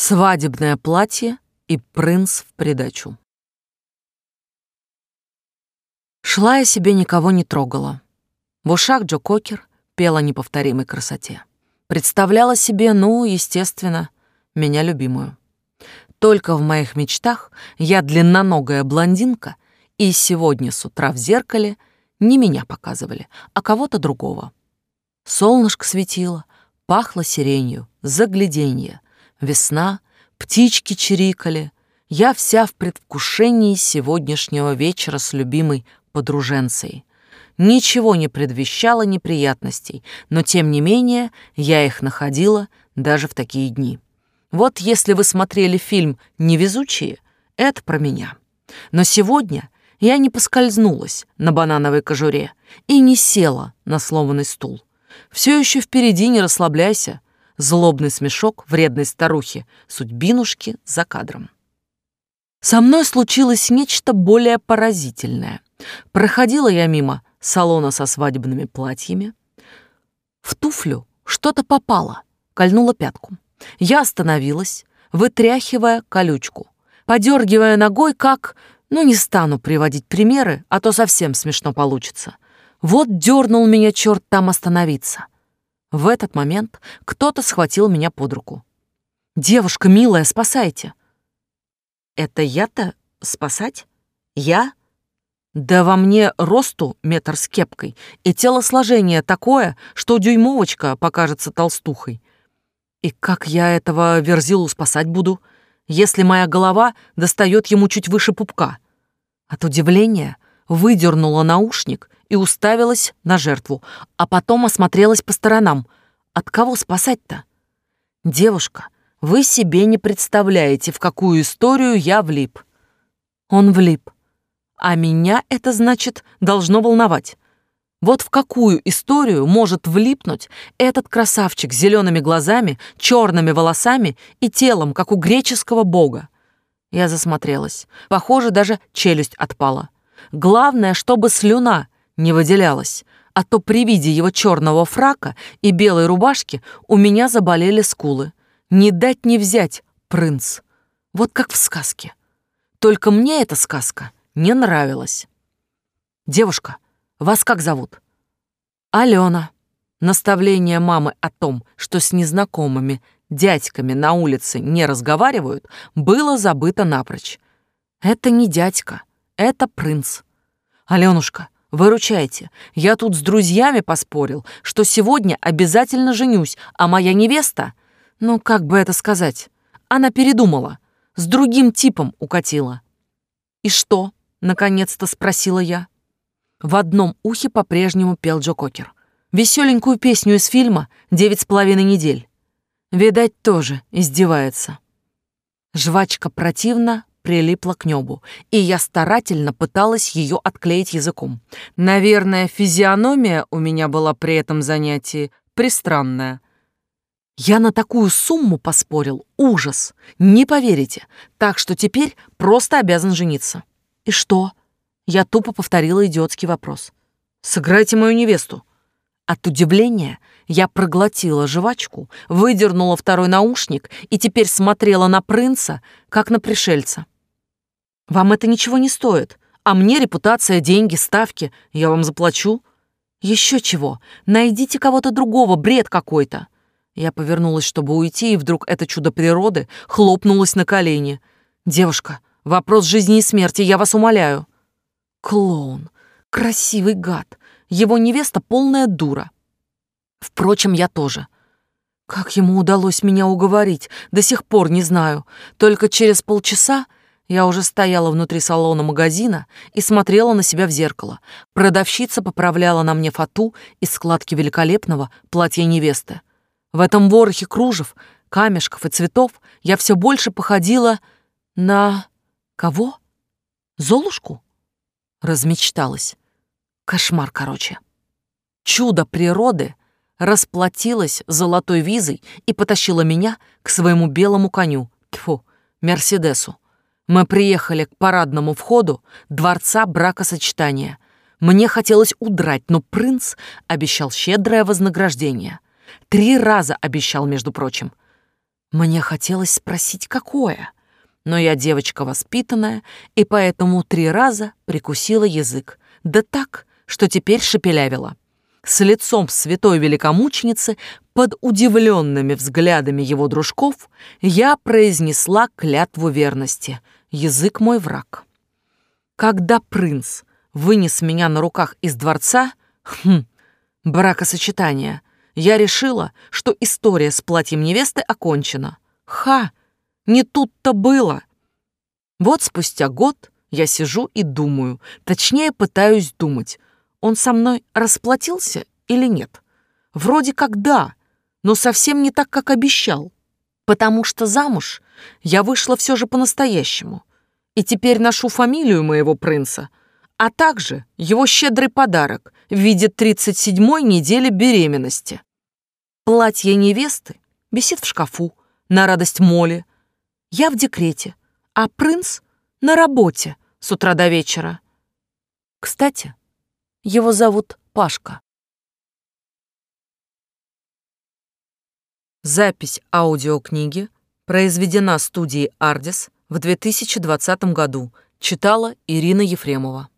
Свадебное платье и принц в придачу. Шла я себе, никого не трогала. В ушах Джо Кокер пела неповторимой красоте. Представляла себе, ну, естественно, меня любимую. Только в моих мечтах я длинноногая блондинка, и сегодня с утра в зеркале не меня показывали, а кого-то другого. Солнышко светило, пахло сиренью, загляденье — Весна, птички чирикали. Я вся в предвкушении сегодняшнего вечера с любимой подруженцей. Ничего не предвещало неприятностей, но тем не менее я их находила даже в такие дни. Вот если вы смотрели фильм «Невезучие», это про меня. Но сегодня я не поскользнулась на банановой кожуре и не села на сломанный стул. Все еще впереди не расслабляйся, Злобный смешок вредной старухи, судьбинушки за кадром. Со мной случилось нечто более поразительное. Проходила я мимо салона со свадебными платьями. В туфлю что-то попало, кольнуло пятку. Я остановилась, вытряхивая колючку, подергивая ногой, как... Ну, не стану приводить примеры, а то совсем смешно получится. Вот дернул меня черт там остановиться — в этот момент кто-то схватил меня под руку. «Девушка, милая, спасайте!» «Это я-то спасать? Я?» Да во мне росту метр с кепкой, и телосложение такое, что дюймовочка покажется толстухой. И как я этого верзилу спасать буду, если моя голова достает ему чуть выше пупка? От удивления выдернула наушник и уставилась на жертву, а потом осмотрелась по сторонам. От кого спасать-то? Девушка, вы себе не представляете, в какую историю я влип. Он влип. А меня это, значит, должно волновать. Вот в какую историю может влипнуть этот красавчик с зелеными глазами, черными волосами и телом, как у греческого бога? Я засмотрелась. Похоже, даже челюсть отпала. Главное, чтобы слюна не выделялась, а то при виде его черного фрака и белой рубашки у меня заболели скулы. Не дать не взять, принц. Вот как в сказке. Только мне эта сказка не нравилась. Девушка, вас как зовут? Алена. Наставление мамы о том, что с незнакомыми дядьками на улице не разговаривают, было забыто напрочь. Это не дядька, это принц. Аленушка, выручайте. Я тут с друзьями поспорил, что сегодня обязательно женюсь, а моя невеста... Ну, как бы это сказать? Она передумала. С другим типом укатила. «И что?» — наконец-то спросила я. В одном ухе по-прежнему пел Джо Кокер. Веселенькую песню из фильма «Девять с половиной недель». Видать, тоже издевается. Жвачка противно прилипла к небу, и я старательно пыталась ее отклеить языком. Наверное, физиономия у меня была при этом занятии пристранная. Я на такую сумму поспорил. Ужас. Не поверите. Так что теперь просто обязан жениться. И что? Я тупо повторила идиотский вопрос. Сыграйте мою невесту. От удивления я проглотила жвачку, выдернула второй наушник и теперь смотрела на принца, как на пришельца. Вам это ничего не стоит. А мне репутация, деньги, ставки. Я вам заплачу. Еще чего. Найдите кого-то другого, бред какой-то. Я повернулась, чтобы уйти, и вдруг это чудо природы хлопнулось на колени. Девушка, вопрос жизни и смерти, я вас умоляю. Клоун. Красивый гад. Его невеста полная дура. Впрочем, я тоже. Как ему удалось меня уговорить, до сих пор не знаю. Только через полчаса я уже стояла внутри салона магазина и смотрела на себя в зеркало. Продавщица поправляла на мне фату из складки великолепного платья невесты. В этом ворохе кружев, камешков и цветов я все больше походила на... кого? Золушку? Размечталась. Кошмар, короче. Чудо природы расплатилась золотой визой и потащила меня к своему белому коню, тьфу, Мерседесу. Мы приехали к парадному входу дворца бракосочетания. Мне хотелось удрать, но принц обещал щедрое вознаграждение. Три раза обещал, между прочим. Мне хотелось спросить, какое, но я девочка воспитанная, и поэтому три раза прикусила язык, да так, что теперь шепелявила. С лицом святой великомученицы, под удивленными взглядами его дружков, я произнесла клятву верности. Язык мой враг. Когда принц вынес меня на руках из дворца, хм, бракосочетание, я решила, что история с платьем невесты окончена. Ха! Не тут-то было. Вот спустя год я сижу и думаю, точнее пытаюсь думать, он со мной расплатился или нет? Вроде как да, но совсем не так, как обещал. Потому что замуж я вышла все же по-настоящему. И теперь ношу фамилию моего принца, а также его щедрый подарок в виде 37-й недели беременности. Платье невесты висит в шкафу, на радость Молли. Я в декрете, а принц на работе с утра до вечера. Кстати, его зовут Пашка. Запись аудиокниги произведена студией «Ардис» в 2020 году. Читала Ирина Ефремова.